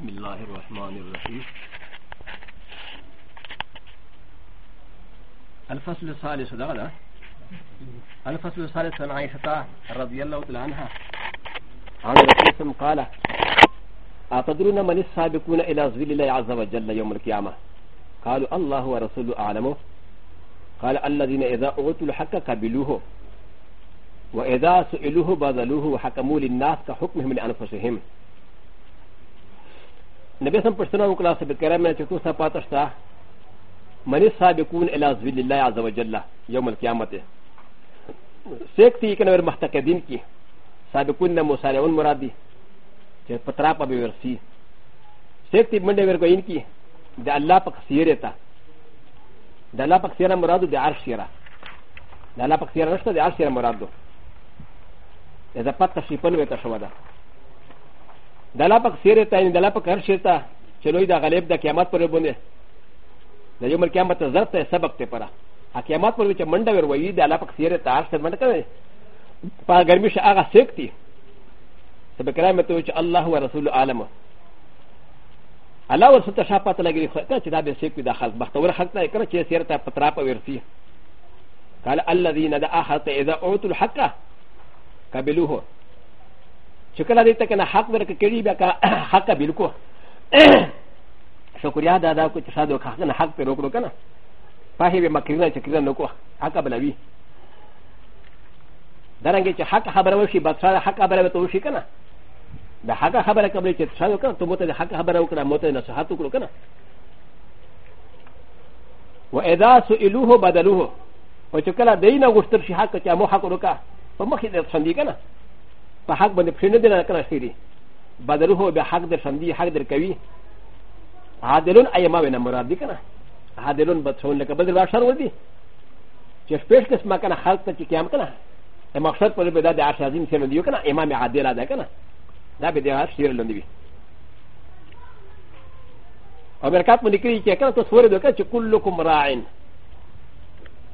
بسم الله الرحمن الرحيم الفصل الثالث هذا الفصل الثالث عن عائشة رضي الله تعالى عنها عن رسول قال أتدرون من السابقون إلى زويل الله عز وجل يوم القيامة قالوا الله ورسوله أعلمه قال الذين إذا أوتوا الحق قبلوه وإذا سئلوه بذلوه وحكموا للناس كحكمهم لأنفسهم ن ب ي س م پشتنا وکلا سب کرم چې تو سپا تشتا منی سابقون الى ذل الله عز وجل يوم القيامت سیکتی کنه ور محتقدین کی سابقون نه مسارعون مرادی چې پترا په ورسی سیکتی منډه ور کوین کی د الله په خسیره تا د الله په خسیره مراد د عرش شیره د الله په خسیره نشته د عرش شیره مراد ده اذا پات تشریفن وته شو ده ダラパクセレタインダラパクアシェタチェロイダガレブダキャマトレボネダヨマキャマトザテサバクテパラアキャマトレチェマンダウェイダラパクセレタアシェマンカネパガミシアガセクティサベクラメトウチアラハラスルアラマアラウスタシャパタラギリフェタチダベセクティダハルバトウハタイクラチェセレタパトラパウェルシーカラアラディナダアハタエザオトルハカカビルホ چې کله دې ته کنه حق ورکړي کړي بیا کا حق به لکو شکریا دا دا کو چې ساده کا کنه حق پر وکړو کنه پاهي به مکرینه چې کړه نو کو حق بلوي درنګ چې حق خبره وشي بادشاہ حق خبره ته وشي کنه د حق خبره قبل چې ساده کنه ته مته حق خبره وکړه مته نصحت وکړو کنه و اذا سئلوه بدلوه او چې کله دینه غشتر شي حق چې مو حق وکړه په مخې دې څنګه کنه په حق باندې پښې نه دي نه کنه سيري بدلوه به حق در سمدي حق در کوي عادلون ايما ونه مراد دي کنه عادلون بتون لکه بدل واشر ودی چې سپیش قسمه کنه خلق ته چې قیام کنه مقصد پر به د عرش عظیم سره دی کنه امام عادل ادا کنه دا به د عرش سره لوندوي او برکات مونږ کړی چې کنه تاسو ورته وکړه چې کلکم راعن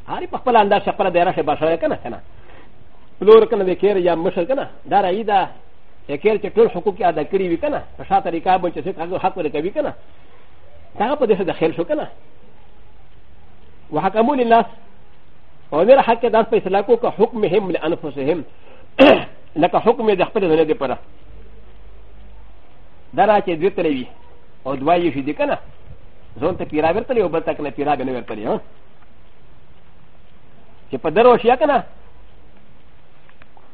هر په خپل انداز خپل د عرش بشره کنه کنه پلور کنه د کیر یا مشر کنه دا رای دا کیر چې ټول حقوق ادا کړی وي کنه په شاته طریقه باندې چې هغه حق ورکوي کنه دا په دې سره داخل شو کنه وحکمون الناس او نه حق داس په اصلاح کو که حکمهم لانفسهم لکه حکم د خپل ځنه دی پره دا را چې دوی تلوي او دوایې شي دي کنه ځون ته پیرا ورتلی او بل تک نه پیرا به نه ورتلی ها چې په درو شي کنه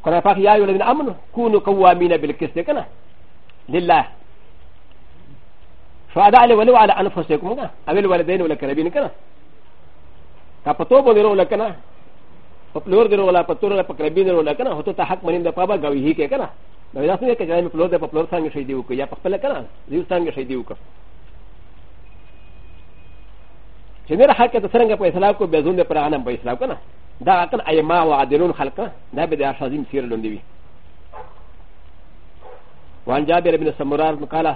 قرآن پاک یا ایوہ الذین آمنوا کونوا قوامین بالقسط کنا للہ شہداء ولو علی انفسکم کنا اول والدین والقربین کنا کا پتو بو درو لکنا پلور درو ولا پتور ولا پقربین درو لکنا ہتو تا حق منین دا پابا گوی ہی کے کنا نو دا سنے کہ جائے میں پلور دے پلور سانگ شہیدی وک یا پخپل کنا دیو سانگ شہیدی وک چنیر حق تے سرنگ پے اسلام کو بیزون دے پر انم پے اسلام کنا دا عقل ایما و عدلون خلقه دا به د اشازیم سیر لوندوي وعن جابر بن سمرار قال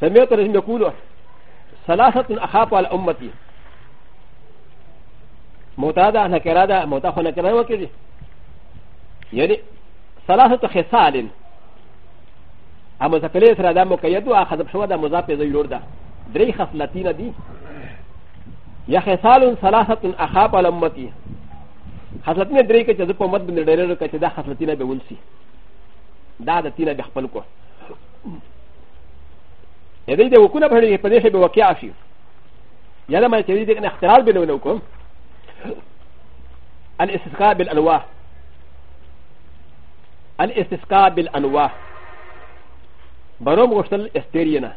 سمعت رجل يقول ثلاثة أخاف على أمتي موتادا نكرادا موتاخو نكرادا وكذا يعني ثلاثة خصال أما ذكرت هذا مكيد وأخذ بشوى مضاف إلى يوردا دري خصلتين دي یا خصال ثلاثه اخاف على امتي خصلتنه درې کې چې د قومت بن ډېرې کې چې دا خصلتینه به ولسی دا د تینه به خپل کو یدې د وکونه په دې په دې به واقع شي یا لم چې دې نه اختلال بینه نو کوم الاستسقاء بالانواع الاستسقاء بالانواع بروم غشتل استيرينا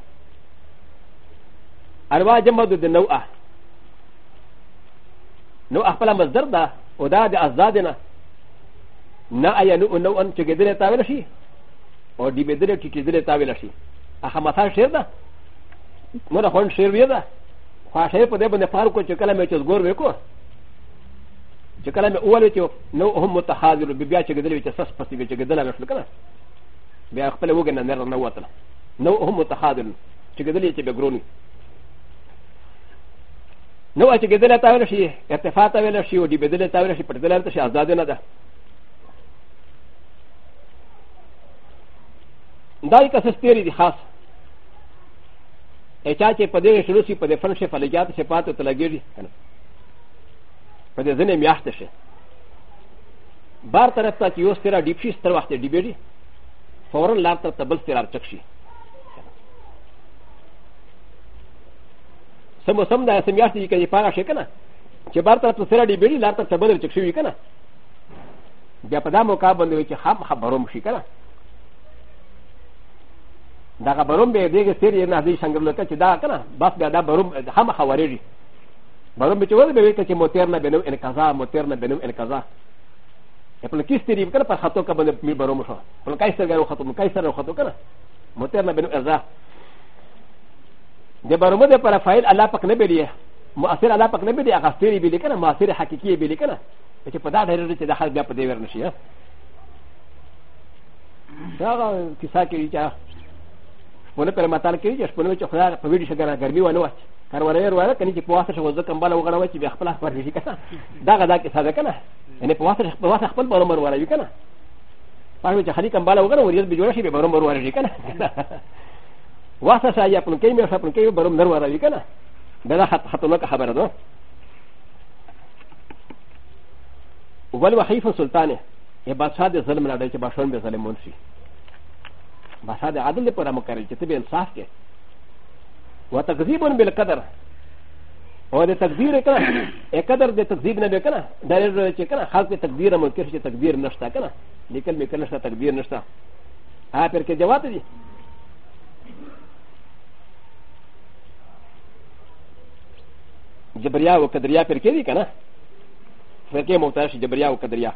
انواع جمع د نوعه نو اخبل مصدر ده او ده ده ازدادنا نا ايا نو نو ان چگدره تاویل شي او دی بدره چگدره تاویل شي اخه مثال شعر ده مره خون شعر وی ده خو شعر په دې باندې فار کو چې کله مې چز ګور وکړو چې کله مې اول چې نو هم متحاضر بیا چگدره چې سس پسې چگدره وشل کنه بیا خپل وګنه نه نه وته نو هم متحاضر چگدره چې بګرونی نو چې ګدل تا ویل شي ارتفاع تا ویل شي او دی بدل تا ویل شي پر دلته شي آزاد نه ده دا یو کس ستوري دي خاص اچا چې په دې شروع شي په دې فن شي فلجات شي پاتو تلګيږي کنه په دې ځنه میاشته شي بار طرف ته چې یو ستره ډیپ شي ستر وخت ډیبېږي فورن لار ته بل ستره چک شي سم سم دا سم یاشتي کې پاره شي کنه چې بار طرف سره دی بیلی لار طرف ته بدل چک شي کنه بیا په دا موقع باندې چې خام خبروم شي کنه دا خبروم به دغه سری نه دې څنګه لته چې دا کنه بس بیا دا بروم خام خبرېږي بروم چې ول به وکړي چې موتر نه بنو ان قضا موتر نه بنو ان قضا په لکه ستری کنه په خاطر کبه مې بروم شو په کایسر غو خاطر کایسر خاطر کنه موتر نه بنو قضا でバロメでパラファイル、アラパクネベリア、マセララパクネベリア、アステリビリカナ、マセラハキキビリカナ、エチパダレルチダハビアプディヴェルシア。だから、キサキリチャー、スポネペラマタキリチャー、スポネチョフラ、パビリシャガラ、ガミワノワチ、カワレワラ、キニチポワセシャウズカンバラウガラワチ、ビアパラファリカナ、ダガダキサダカナ、エネポワセシャパンバラマワラユカナ、パビリシャハリカンバラウガラウリアビジュアシビバラマワラユカナ。ワササイヤプンケミアサプンケミバロムナワラビカナベラハトナカハバラドウォルワハイフォルタネエバサデザルムラデチバションベザレモンシバサデアドレパラマカレチティベンサスケウォタグジボンベルカダラ و د تقدیر کړه اقدر د تقدیر نه وکړه د لري چې کړه خاص د تقدیر مو کې چې تقدیر نشته کړه لیکل میکنه نشته تقدیر نشته ها پر کې جواب دي جبريا وكدريا فركيدي كنا فركي مختاش جبريا وكدريا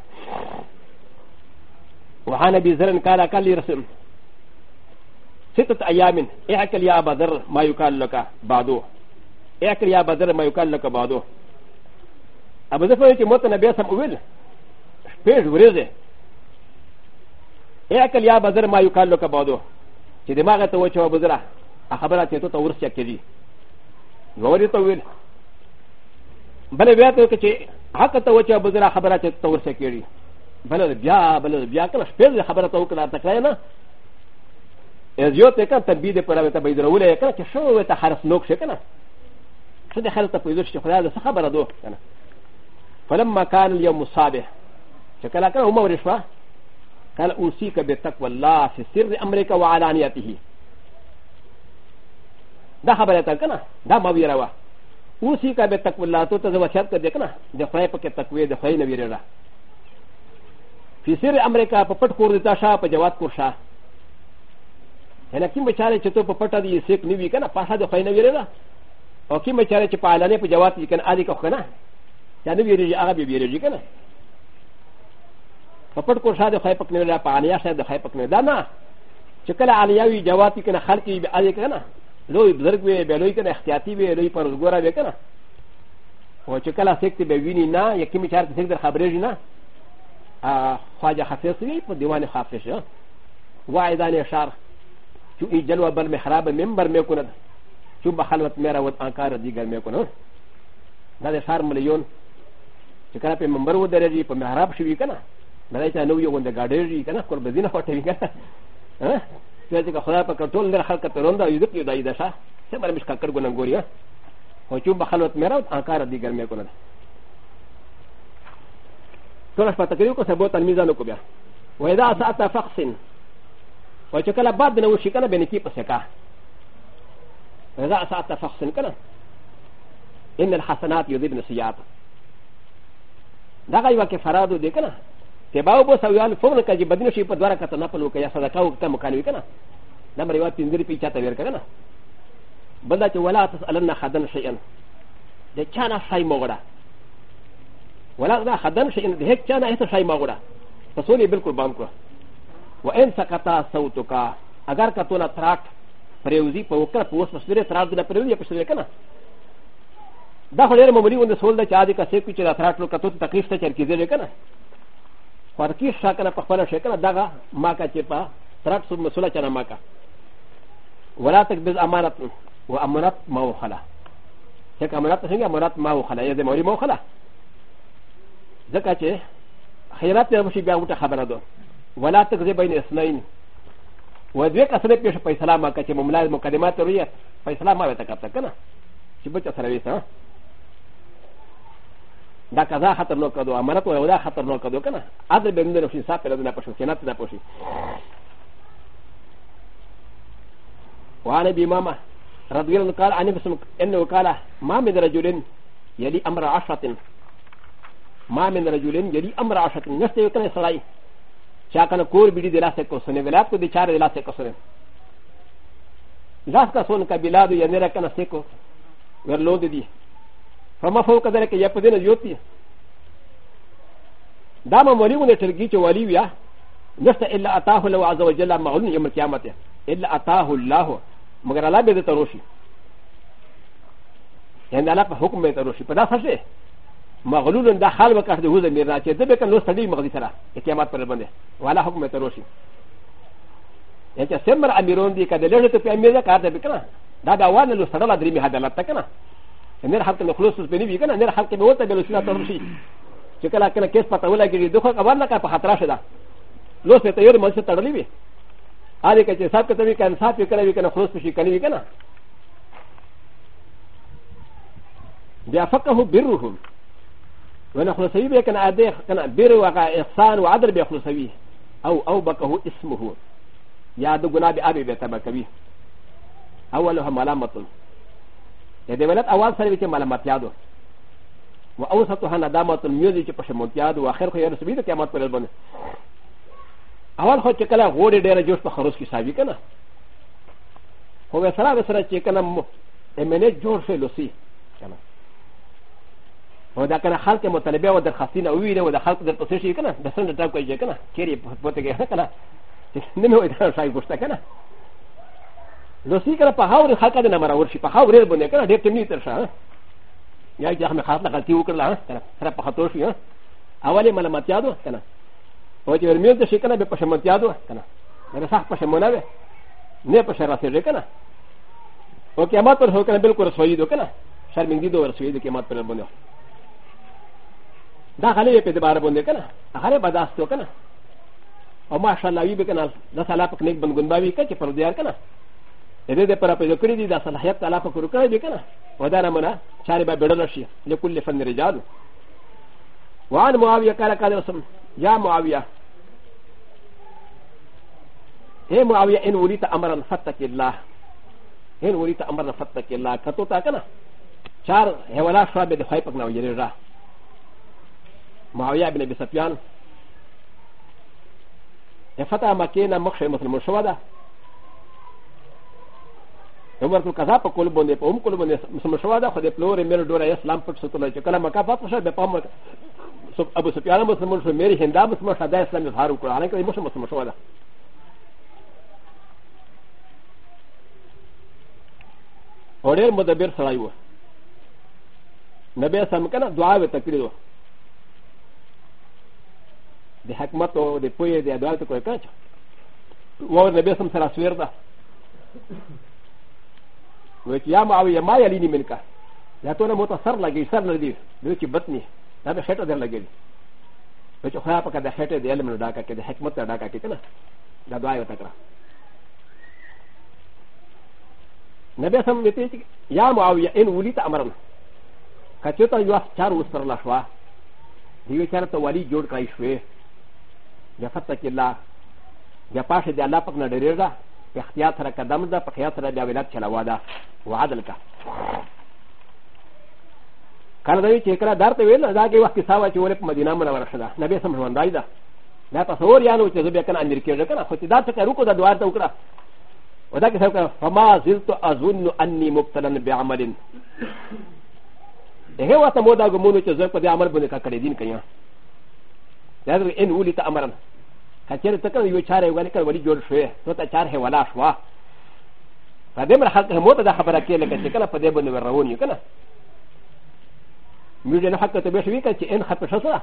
وعن ابي ذر قال قال لي رسم سته ايام اعكل يا ابا ذر ما يقال لك بعده اعكل يا ابا ذر ما يقال لك بعده ابو ذر فركي موت نبي سم اول پیش ورزه اعكل يا ابا ذر ما يقال لك بعده چې دماغ ته وچو ابو ذر خبره ته تو ورس چکې دي غوري ته ویل بل بیا ته چې حق ته وچه بزرا خبره چې تور سکیری بل بیا بل بیا کله شپې خبره ته وکړه تکړه نه از یو ته کړه تبید پر اوبه ته بيدرولې کړه چې شو ته حرف نوک شي کنه څه د خلک ته پېژو چې خدای له خبره دوه کنه فلما كان اليوم صابح چې کله کله هم ورشوا قال اوصيك بتقوى الله في سر امرك وعلانيته دا خبره تا کنه دا ما ویراوه و س ي ك ا ب ت ق و ا ل ل ه ت و ت ز و ش ا ت ك د ك ن ا د خ و ا ي ب ك ت ق و ي د خ و ا ي ن و ي ر ر ا في سير أ م ر ي ك ا ب ط كور د ت ا ش ا ب جوات كور شا هنا كم بشارة چتو ب ط ا دي سيك نيوي كنا پاسا د خ و ا ي ن و ي ر ر ا او كم بشارة چ پالانه پ جوات دي كنا آدي كخ كنا يا نوي رجي آغا بي رجي كنا پپټ کور شا د خ و ا ي ب ك نيوي را پانيا شا د خ و ا ي ب ك نيوي دانا چكلا علياوي جوات دي كنا خلقي بي آدي كنا لوی بزرگ وی به لوی کنه احتیاطی وی لوی پرزګورا وی کنه او چې کله سکت به ویني نه یکی میچار ته در خبرې نه ا خواجه حافظ وی په دیوان حافظ ها وعدان اشار چې جلوه بل محراب منبر مې کنه چې بخلوت مې راوت انکار دیګر مې کنه دا د شار مليون چې کله په منبر و درېږي په محراب شوی کنه ملایته نو یو غونډه گاډېږي کنه قربزینه هټوي کنه ولكن هذا هو كتول لها كتروندا يدق يدا يدشا سمر مش كاكر غنغوريا وشو بخلوت ميرا وكارا دي غير ميكونا ترى فتكريوكو سبوتا ميزانوكو بيا واذا ساتا فخسن وشكالا بعد نوشي كان بنكي بسكا واذا ساتا فخسن كان ان الحسنات يذبن السيئات だが、いわけファラドでかな。ت ب ا و ب و س و ي ا ن فوق لك جب بدين شيء بدوارا كتنا فلو كيا صدقة وقتا مكانوي كنا نمر يوات تنزري في جاتا وير كنا بدا ت ولا تسألنا خدن شيئا ده كان شيء مغرا ولا غدا خدن شيئا ده هيك كان هيك شيء مغرا فسولي بالكل بانكوا وإن سكتا صوتك أجر كتونا تراك پریوزی په وکړه په اوس مسلې تر دې پریوزی په شوی کنه دا خو ډېر ممري ونه سول د چا دې کا سې کوي چې راتراټلو کته تکلیف ته چرکی دی کنه فرقی شاکنه په خپل شکل دغه ماکا چې په ترټ سو مسله چنه ماکا ولا تکبز امانت و امانت ما وخلا ځکه امانت څنګه امانت ما وخلا یا د موري ما وخلا ځکه چې خیرات یې مشي بیا وته خبره ده ولا تکذب بین اثنين و دوی کسره پیش په اسلام ماکا چې مملای مقدمات وروي په اسلام ما وته کاپته کنه چې بچ سره وېسه だかざはたのかど、あまらとははたのかどかな。あとでんでのしさペラなポシャナタポシ。わねびまま、らどげのか、あねびそのえのかな、まみでらじゅりん、やりあまらあしゃてん。まみでらじゅりん、やりあまらあしゃてん、なしてよかねさらい。チャーカのコービリでらせこそね、ベラプでチャーでらせこそね。ラスカソンカビラドやねらかなせこ、ウェルローディディ。فما فوق ذلك يقضي نزيوتي دام موليون ترقيت وليويا نفت إلا أتاه الله عز وجل معلوم يوم القيامة إلا أتاه الله مگر لا بيد تروشي يعني لا حكم بيد تروشي فدا فشي مغلول دا خال وکړ د هوزه میرا چې د به کله ستړي مغدي سره قیامت پر باندې والا حکم ته روشي یا چې سمر امیرون دي کده لږه ته امیر کار ده وکړه دا دا وانه لو سره لا درې می حدالت تکنه ن ر ح ل ك ن خ ل و ص ب ن ي ك ن ن ر ح ل ك ب و ت ب ل و س ل ا ت ر ش ي ش ك ل ا ك ن ك ي س ب ت و ل ا ك ي د و خ ا ك و ا ل ك ا ف ح ت ر ا ش د ا ل و س ت ي ر م ن س ت ر ل ي ب ي ا ل ي ك ت ي س ا ب ك ت ب ي ك ن س ا ب ي ك ن ي ك ن خ ل و ص ب ش ي ك ن ي ك ن ا ب ي ا ف ق ه برهم و ن خ ل ص ي ب ي ك ن ا د ي ك ن بر و غ ا إ ح س ا ن و ع د ل ب ي خ ل ص ي أ و أ و بكه اسمه يا د و ن ا ب أ ب ي ب ت ب ك ب ي أ و ل ه م ل ا م ة د دې ولادت اواز سره چې معلومات یادو و اوسطها ندامت المیوزی چې په شمولت یاد او اخر خو یې رسوي د قیامت پر باندې اول خو چې کله غوړې ډېره جوش په خروج کې ساوي کنه خو به سره به سره چې کنه امنه جوړ شي لوسی کنه و دا کنه خلق مطالبه و درخواستینه ویله و د خلق در پسې شي کنه د سند ټاپ کوي کنه چیرې پته کې کنه نه مې وای دا شای ګوشته کنه زه سې کړه په هاوري خلک د نمبر اور شي په هاوري باندې کړه ډېر تمنی تر شاه یا چې هم خاص غلطي وکړه کنه سره په خطو شي اولې معلومات یادو کنه او چې ورمیل ته شي کنه به پښمنت یادو کنه مره صح پښمنه ده نه پښه راځي کنه او قیامت پر هو کنه بالکل رسوي دو کنه شرمندې دو رسوي دو قیامت پر باندې دا غلې په دې بار باندې کنه هغه بداستو کنه او ماشاءالله وی به کنه د سلا په نیک بنګون باوی کچ پر دیار کنه ででパラペドクリディダサンハヤタラファクルカディカナ、ワダラマナ、シャリバベドナシー、ネクリファンデリジャー。ワンモアビアカラカダソン、ヤモアビア。エモアビアエンウリタアマランファタキラ。エンウリタアマランファタキラ、カトタカナ。シャー、ヘワラファベデハイパクナウジェラ。マウヤビネビサピアン。ファタマケナモクシェムスルムシュワダ。عمر تو کذا په کول باندې په هم کول باندې سمشوا ده خو د پلور مېر ډوره اسلام پټ ستول چې کله مکه پاتې شه د پام ابو سفیان مسلمان شو مېر هندا مسلمان شه د اسلام اظهار وکړ هغه کې مسلمان مسلمان شو ده اور مدبر سړی و نبی سم کنه دعا و تقریر و د حکمت او د پوهې د عدالت کوي کړه و نبی سم سره سویر ده و چې یا ما او یا ما یلی نیمن کا یا ته نه موته سر لګي سر لګي دوی چې بطنی دا به خټه در لګي و چې خو په کده خټه دی علم نه ډاکا کې د حکمت نه ډاکا کې کنه دا دعا یو تکړه نبی سم ویته چې یا ما او یا ان ولیت امرن کچته یو چار وستر لا شوا دیو چار ته ولی جوړ کای شوې یا فتک الله یا پاشه دی الله پک نه ډیرېږه په اختیار سره قدم ده په خیال سره بیا ولایت چلاوا ده وعدل کا کله دوی چې کله درته ویل دا کې وخت ساوه چې ولې په مدینه منوره شده نبی سم ژوندای ده دا تصور یانو چې زه بیا کنه امیر کېږه کنه خو چې دا څه کوي کو دا دوار ته وکړه ودا کې څه فما زلت اظن اني مبتلا بعمل هغه وته مو دا ګمونو چې زه په دې عمل باندې کړې دین کیا دا ان ولي ته امرن کچر تکل یو چاره ولی کل ولی جوړ شوی تو ته چاره ولا شوا په دې مر حق مو ته دا خبره کې لکه چې کله په دې باندې ورون یو کنه موږ نه حق ته به شوی کچ ان خپ شسه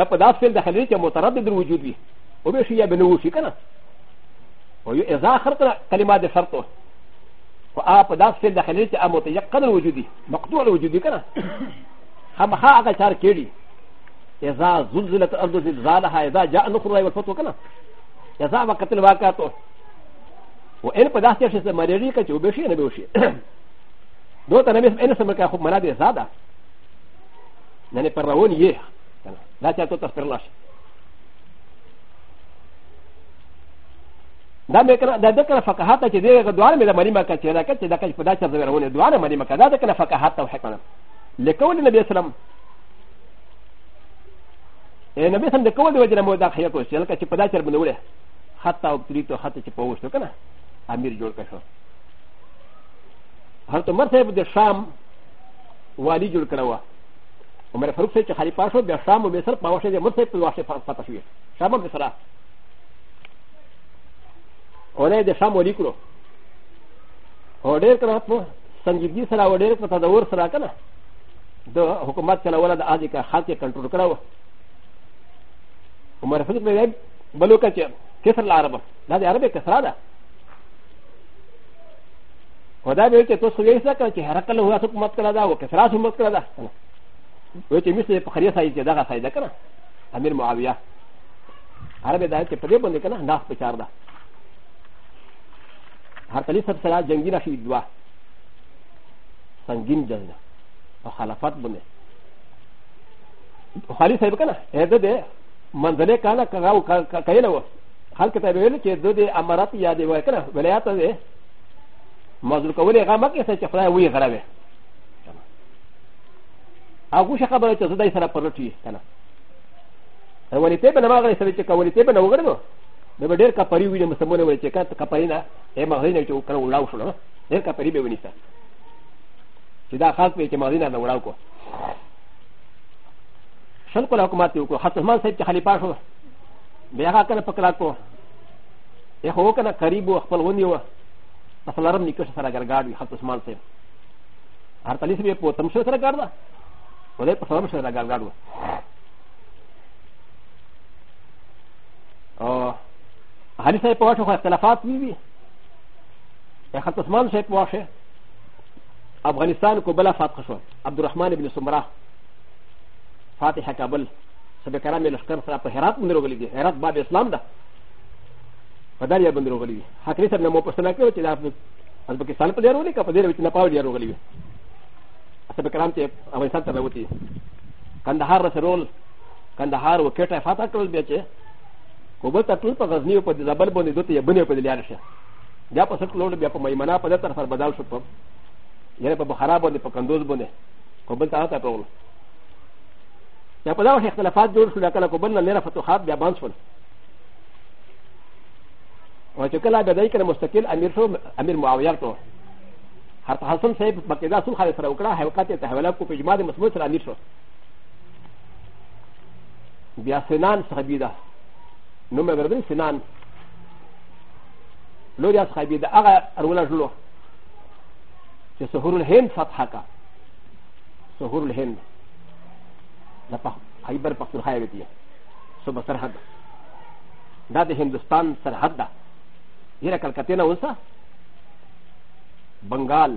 دا په داس فعل داخلي چې متردد در وجود وي او به شي یا بنو شي کنه او یو اذا خرط کلمات شرطه و ا په داس فعل داخلي چې ا متيقن وجودي مقطوع وجودي کنه هم ها هغه چار کېږي اذا زلزلت الارض زلزالها اذا جاء نصر الله والفتح كنا اذا وقت الواقع تو وان قد احتاج شيء مريري كتي وبشي انا بوشي دو تنا بس انا سمك اخو مناد زادا نني پرون يه لا تا تو تسپرلاش دا مې کړه دا د کړه فقاهت چې دغه دوار مې د مری مکه چې دا کچې دا کچې په دا چې زویرونه دوار مری مکه دا د کړه فقاهت او حکمت لیکول نبی اسلام ن ب ي س م د ك و د و ج ن م و د ا خ ي ك و س ي ل ك ا ت ي ب د ا ت ر ب ن و ل ه حتى و ب ت ر ي ت و حتى ت ي ب و ش ت و ك ن ا امير جول كشو هل ت م ر ت ب د شام والي جول كروا عمر فاروق سيد خليفه شو ب شام و مصر باوشه د مرتب الواشه فتح شويه شام و مصر ولا د شام والي كرو و د ي ر كرا هتمو سنجيبي سرا و د ي ر كرا تدور سرا كنا د حكومت كلا ولا د آ ذ ك ا خاطئ كنترول كراوه مرفوض بن بلوكا كسر العرب لا دي عربي كسرى ده ودا بيوتي توسو يسا كان كي حرق له هو مت كلا ده وكسرى سو مت كلا ده ويوتي مثل بخرية سايد ده سايد ده كنا امير معاوية عربي ده كي پدي بند كنا ناس بچار ده هر کلی سب سره جنگی نشي دوا سنگین جنگ او خلافات بنه بخاری صاحب کنه هدا ده من ذ ل ك انا كغاو كايلو هل كتابيل كي دودي امارات يا دي وكنا ولايات دي مازل كولي غامك يا سيدي فلا وي غرابي اغو شخا بلا تزداي سرى قرطي كنا ولتي بنا مغري سيدي كولتي بنا وغربو لما دير كفري وي مسمونه ولتي كات كفرينا اي مغرينا تو كانوا لاو شنو دير كفري بيونيسا سيدا خاص بيتي مغرينا نوراوكو شل کو حکومت کو حتمان صاحب چې خلیفہ شو بیا هغه کنه پکلا کو یې هو کنه قریب خپل ونی و خپل رم نکښ سره ګرګاډ وي حت عثمان صاحب هر تلی سره په تم شو سره ګرځا ولې په سلام سره ګرګاډ و او حلی صاحب په واښه خو اختلافات وی وی یې حت عثمان صاحب واښه افغانستان کو بلا فاتح شو عبدالرحمن بن سمره فاتحه کابل سبه کرام یې لښکر سره په هرات باندې راغلي دي هرات باب اسلام ده په دریاب باندې راغلي دي حکري صاحب نه مو پوښتنه کړې چې دا ازبکستان په دې راغلي که په دې وچ نه پاو دې راغلي وي سبه کرام ته افغانستان ته راوتی کندهار رسه رول کندهار وکټه فاتحه کول بیا چې کوبل ته ټول په غزنی په دې زبل باندې دوته یې بنې په دې لار شه بیا په سټ لوړ بیا په میمنه په دې طرف بدل شو په یعنی په بخارا باندې په کندوز باندې کوبل ته آتا ټول ا ل ا و ح ي اختلافات دور سلوك ا ل ك و ب ن ا لنا فتوحات ب ا ب ا ن س و ن و ش ك ل ا بدايك المستقل امير شو امير معاويرته حتى حسن سيب بكذا سوخ على سراوكرا حيوكات يتحولكو في جماد مسموس الامير شو بيا سنان صحبيدا نوم بردن سنان لوريا صحبيدا اغا ارولا جلو سهور الهند فتحكا سهور الهند なパハイバーパクハイビティソバサハダダデヒンドスタンサハダイラカカテナウサバンガー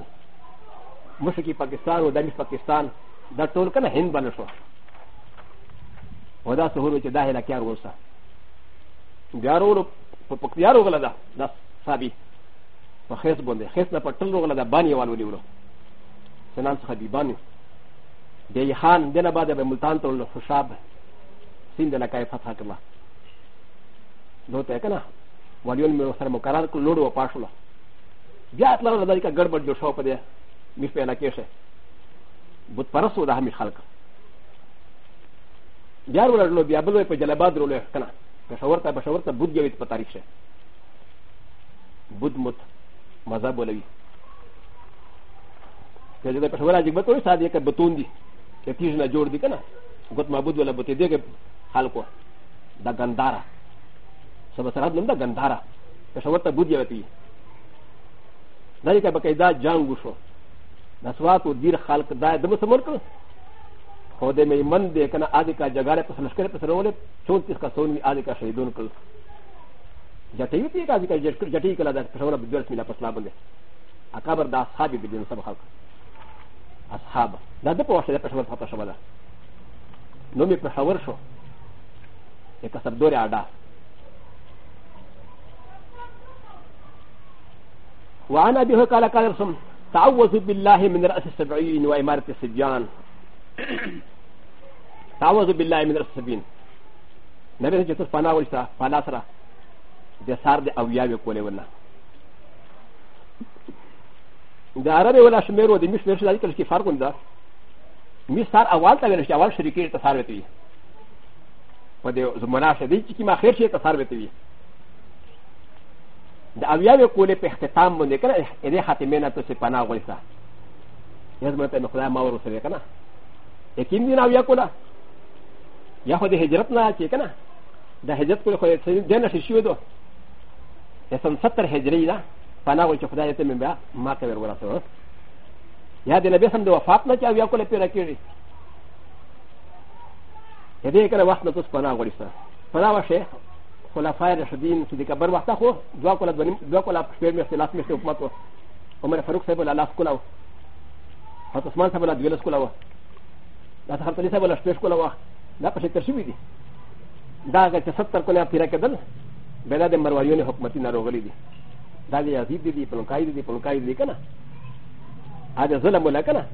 ムシキパキスタンウダミスパキスタンダトルカナヒンバナシュウダソウルチダヘラキャウサギャロウパクヤロウガラダダサビパヘスボンデヘスナパトルウガラダバニワウリウロセナンスハビバニュ د یحان دنه بعد به ملتان ته الخشاب سیند لا کای فتح کما نو ته کنه ولیون مې سره مقرر کړ لوړ و پاشل بیا اطلاع له دایکا ګډبډ جوړ شو پدې مې په علاقې شه بت پرسو ده مې خلق بیا ورولو بیا بل په جلباد ورولو کنه بشورته بشورته بود جوړیت په تاریخ شه بود مت مذهب ولوي چې دا په شورا جګبت وي ساده کې بتون دي که تیز نه جوړ دی کنه ګوت معبود ولا بوتې دیګه خلکو دا ګندارا سبا سرحد نوم دا ګندارا پېښور ته بودیا وتی دا یې که بقاعده جنگ وشو د سوات او ډیر خلک دا د مسمر کړ خو دې مې من دې کنه آدي کا جګړه په لشکره په سرولې 34 کا سون می آدي کا شهیدون کړ جټې وتی کا آدي کا جټې کلا دا پېښور په 12 میلا پسلا باندې اکبر دا اصحاب دې نو سب خلک اصحاب دا د په واسطه په شمول پاتې شوه دا نو می په خبر شو چې کسب دوري اډا وعن ابي هريره قال قال رسول تعوذ بالله من راس السبعين واماره السبيان تعوذ بالله من راس السبعين نبي چې تاسو پناه ولسته پناه سره د سار د اویاوي کولې ونه د عربي ولا شمیر و د میش میرش دای کله کې فرق ونده می سار اول ته ویل شي اول شریکی ته سار وتی په دې زمونه شه دي چې ما خیر شي ته سار وتی د اویاوی کولې په اختتام باندې کړه دې خاتمه نه ته پناه غوښته یزمه ته خدای ما ورسره کنه یقین دی نه اویا کوله یا خو د هجرت نه چې کنه د هجرت کول خو دې نه شي شو دو یا سم 70 هجری ده パナゴチョフダイテメンバー、マーケルウォラソー。やでなべさんではファプナチャー、ヤコレピラキリ。やでからワスナトスパナゴリサ。パナワシェ、コラファイアシュディン、シディカバーワタホ、ドアコラ、ドアコラ、スペミス、ラスミス、オマト、オメファルクセブラ、ラスコラウ。ハトスマンサブラ、デュエルスコラウ。ラスハトリサブラ、スペスコラウ。ラパシェクシビディ。だが、ちょっとこれはピラケル、ベラでマワヨネ、ホクマティナログリディ。だでやじでポンカイでポンカイでかなあでずらもなかな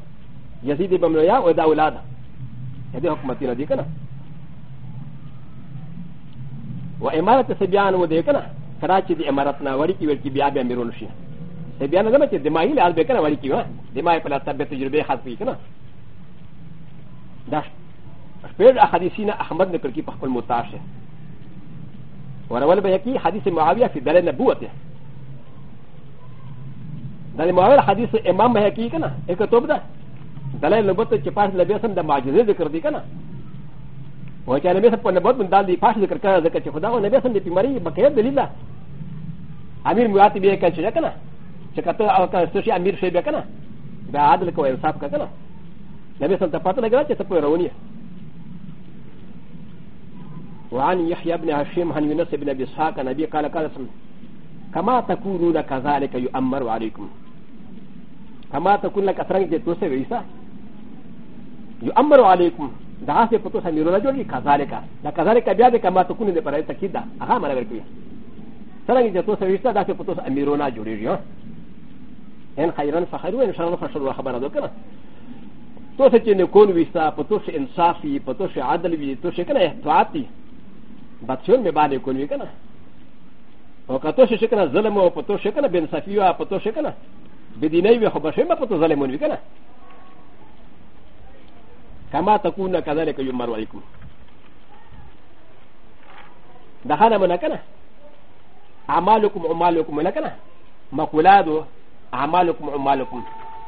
やじでポンカイやおだおらだえでほくまてなでかなわえまらてせびあのでかなカラチでえまらたなわりきべきびあべみろしせびあのでまちでまいらべかなわりきわでまいぱらたべてじゅべはずいかなだし فعل احاديثنا احمد نكركي بحق المتاشر ورول بيكي حديث معاويه في دلال نبوته だれもあるはずえままやきかなえかとぶだ。だれのぼってパスレベーションでマジででかでかな。わちゃれべさぽんでぼってんだりパスでかかでかちほだわねべさんでピマリーばけやでりだ。アミルムアティビエカチュラカナ。チェカトアカスシアミルシェベカナ。だあでこえさかかな。レベーションたパトレガチェサポエロニア。وعن يحيى بن هشام عن يونس بن ابي اسحاق عن ابي قال قال كما تكونون كذلك يؤمر عليكم اما تكون لك اترانك توسع ويسا يؤمر عليكم دعاس فتوسع ميرونا جولي كذلك لا كذلك بيادك اما تكون لبراي تكيدا اها مرا بركوية ترانك توسع ويسا دعاس فتوسع ميرونا جولي جيو ان خيرا فخيروا ان شرا فشروا خبر هذا كنا توسع نكون ويسا فتوسع انصافي فتوسع عدل وي توسع كنا احتواتي باتشون مبالي كون وي كنا وكتوسع شكنا ظلم وفتوسع كنا بانصافي وفتوسع كنا بديني وي خو بشي ما پتو ظالمون وي کنه كما تكون كذلك يمر عليكم دهانا منا کنه اعمالكم اعمالكم منا کنه مقولادو اعمالكم اعمالكم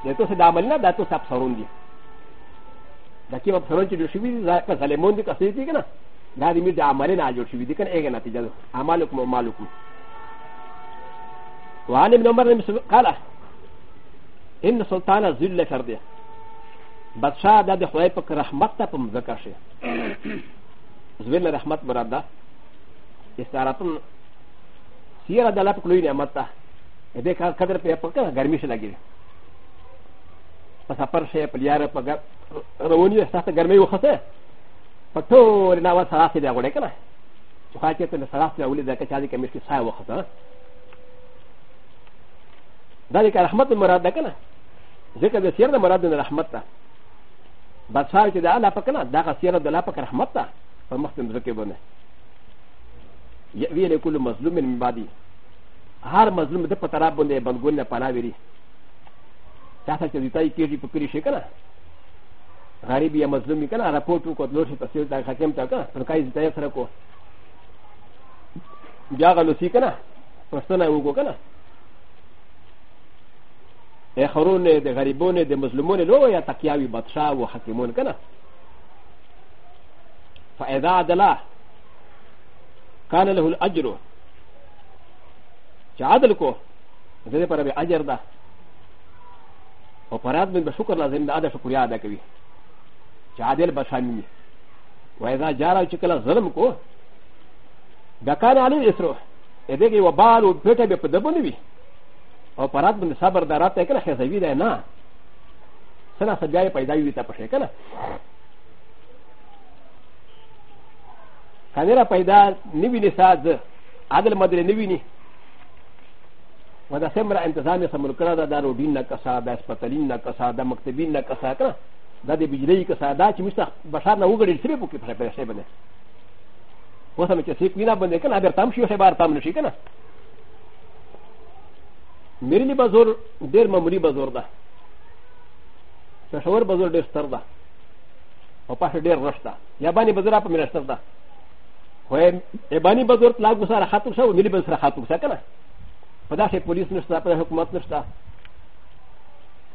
دته څه د عملنا دته څه ابصرون دي دا کې ابصرون چې جوړ شوی دي ځکه ظالمون دي کسې دي کنه دا دې مې د عملنا جوړ شوی دي کنه اګه نتیجه اعمالكم اعمالكم وعن ابن عمر قال ان سلطان ذل کرده بادشاہ دا د خدای په رحمت ته پم زکه شي ذل رحمت مراد ده استعارتن سیرا د الله په لوی نعمت ته دې کار قدر په پکه ګرمي شي لګي په سفر شي په یاره په رواني احساس ګرمي وخته په ټول نه وسه راځي دا غوړې کنه چې خاطر ته سلاس نه ولې دا که چا دې کمیش کې سایه وخته ذلك رحمت مراد ده کنه ذكر ذ س ي ر ن مراد من رحمتا بسار كده على فكنا دا سيرة دلا فك رحمتا فمختم ذكبنا يأوي لكل مظلوم من بعدي هر مظلوم ده پتراب بنده بندگونه پناویری چاہتا چا دیتای کیجی پکری شکنه غریب یا مظلومی کنه راپورٹ وکړو نور څه تفصیل دا حکیم تا کنه پر کای ځای سره کو بیا غلوسی کنه پښتنه وکړو کنه خرون د غریبون د مسلمون لو یا تقیاوی بادشاہ و حکیمون کنه فاذا عدلا كان له الاجر چې عدل کو د دې پر به اجر ده او پرات من به شکر لازم ده ادا شکریا ادا کوي چې عادل به شامل وي واذا جارا چې کله ظلم کو دا کان علی اسرو ا دې کې وبال او پیټه به په دبنوي او پرات باندې صبر دا راته کنه خزوی دی نه سنا سبیا پیدا وی ته پښه کنه کانیرا پیدا نیوی نه ساز عدل مدل نیوی نه ودا سمرا انتظامی سمر کړه دا دارو دین نه کسا دا سپتلین نه کسا دا مکتبین نه کسا کنه دا د بجلی کسا دا چې مست بشار نه وګړي سره پکې پښه پښه باندې وسمه چې سیک وینا باندې کنه بیر تام شي بار تام نشي کنه میرلی بازور ډیر معمولی بازور ده پېښور بازور ډیر ستر ده او پاشه ډیر رش ده یابانی بازور په میرا ستر ده خو یابانی بازور لاګو سره خاطر شو میرلی بازور خاطر شو کنه په داسې پولیس نشته په حکومت نشته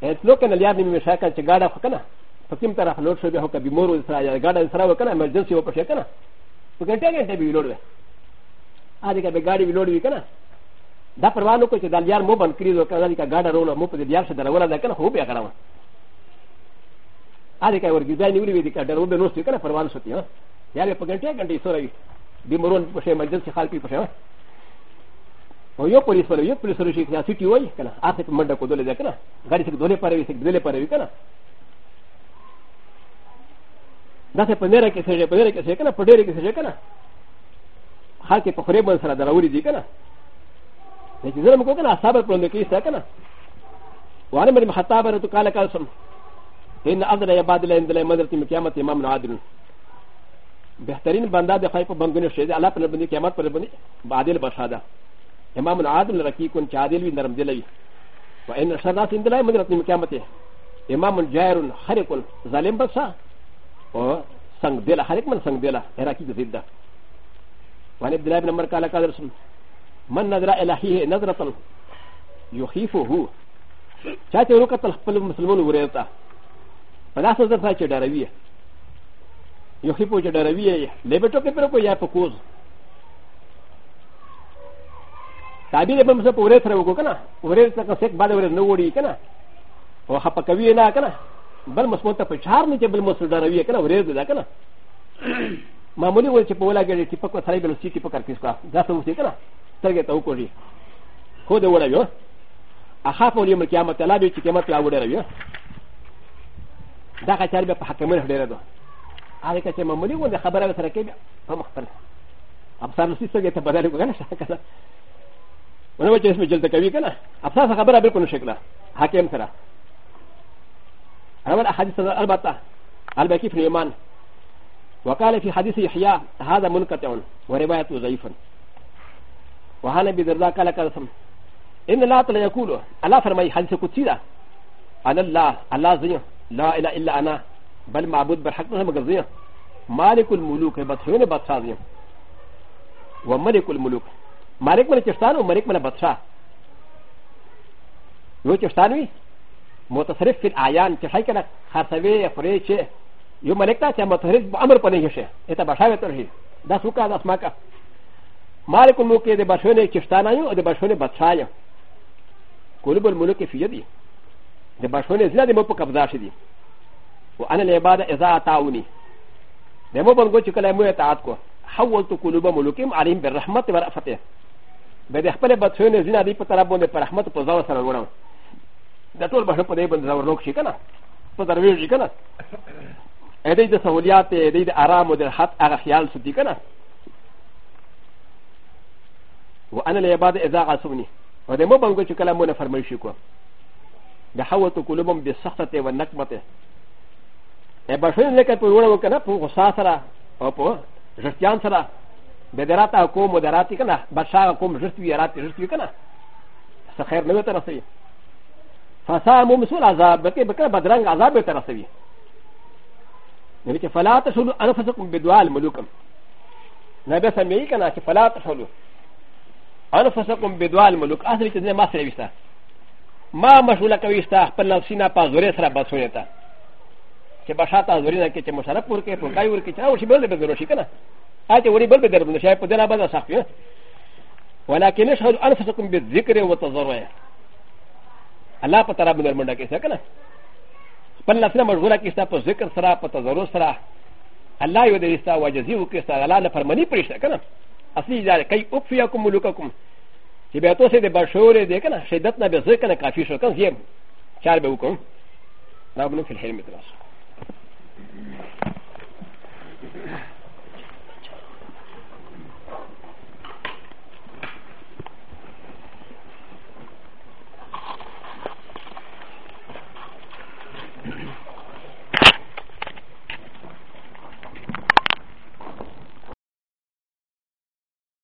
اتلو کنه یاد نیمه شاکه چې گاډه خو کنه په کوم طرف لوټ شو به هو کبي مور سره یا گاډه سره وکنه ایمرجنسي و پښه کنه په ګټه ګټه به لوړ وي اځه به گاډي به لوړ وي کنه だから、私はやもばんきりのカナリカガーローのモプリアシャダラだからほびやから。あれかよ、デザインに売りか、だろうのしかな、パワーショットや。やれ、ポケットや、で、それ、ディモロン、ポシェ、マジェンシャー、ピプシャー。およ、ポリス、よ、ポリス、シー、シキウォイ、かな、アセクマンダコドレデカナ、ガリセクドレパレビセクドレパレビカナ。だせ、パネラケセレ、パネラケセレカナ、パネラケセレカナ。ハケ、パフレブンサラダラウリディカナ。ل ك ن زلمه كنا صبر كنا نكيس سكنا وانا مريم حتى برد قال كاسم ان افضل عباد الله عند الله مدرتي من قيامه امام عادل بهترين بندا د خيف بندونه شي الله پر بندي قیامت پر بندي عادل بشادا امام عادل رقي كن عادل وي نرم دلي وان شر ذات عند الله مدرتي من قيامته امام جائر خرق ظالم بسا او سنگ دلا خرق من سنگ دلا هراكي ذيدا وان عبد الله بن عمر قال كاسم من نظر الهيه نظره يخيفه چاته ورو کتل خپل مسلمان ورېتا په لاس نظر ته چې ډاروي يخيفو چې ډاروي لیبټو کې پر کو یا په کوز تعبیر به موږ په ورې سره وکړو کنه ورې څخه سیک باندې ورې نو وړي کنه او خپ کوي نه کنه بل مسلمان ته په چار نه چې بل مسلمان ډاروي کنه ورې ده کنه معمولی ول چې په ولاګې ټیپک وسایل بل سی ټیپک کار کیسه دا څه وتی کنه سترګې ته وکړي خو دې وړوي اخاف ولې مل قیامت الله به چې قیامت لا وړوي دا کچار به په حکمن هډېره ده هغه کچې معمولی غوندې خبره سره کوي په مختل ابصار لسی سترګې ته بدل وکړه څنګه ونه وجه اسم جلد کوي کنه ابصار خبره بالکل شکله حاکم سره اول احاديث البته البكي في الايمان وقال في حديث يحيى هذا منقطع وروايته ضعيفا وهانا بدردا كالا كاسم ان الله تعالى يقول الله فرمي هل سكتيدا انا الله الله زي لا اله الا انا بل معبود بالحق مغزيه مالك الملوك بطحون بطشازيه وملك الملوك مالك من الشيطان وملك من البطشا يو شيطان وي متصرف في الاعيان كشايكنا خاصوي فريشه يو ملك تاع متصرف بامر بنيشه اتا بشاوي ترهي دا سوكا دا سماكا مالك الملك د بشونه کشتانه یو او د بشونه بادشاه یو قلوب الملک فی یدی د بشونه زنه د مو په قبضه شدی و انا العباده اذا اتاونی د مو بنګو چې کله مو اطاعت کو حولت قلوب ملکهم عليهم بالرحمه ورافته به د خپل بچونه زنه دی په طرف باندې پر رحمت په ځاو سره وړم د ټول بشو په دې باندې ځاور لوک شي کنه په درویش شي کنه اې دې د سہولیات دې د آرام او د حد هغه خیال سدي کنه وانا لا يباد اذا عصوني وده مو بانگو چه کلامونه فرمایشی کو دحوت قلوبم بسخطه و نقمته ا بشوین لکه په وړو کنه په غصا سره او په ژستیان سره بدراتا کوم مدراتی کنه بشا کوم ژستوی راتی ژستوی کنه څه خیر نه وته رسي فسا مو مسول عذاب بکې بکره بدرنګ عذاب ته رسوي نبی چې فلا تشلو انفسکم بدوال ملوکم نبی سمې کنه چې فلا تشلو انا فسقم بدوال ملوك اصلي تدني ما سريستا ما مشغوله كويستا خپل نفسينا په زوري سره باسونه تا چې بشاته زوري نه کې چې مشرف ورکې په کای ورکې چې او شی بل به درو شي کنه اته وری بل به درو نه شي په دنا باندې سخت یو ولكن اشهد ان فسقم بالذكر والتضرع الله په طرف باندې منډه کې کنه خپل نفسينا مشغوله کېستا په ذکر سره په تضرع سره الله یو دې استا واجزي وکړي ستا الله نه فرمانی پرېښته کنه اصلي ذلك كي اكفيكم ملوككم چې بیا تاسو د بشورې د کنه شدت نه به ځکه نه کافي شو کنه زیم چار به وکم دا بنو فی الحلم تراس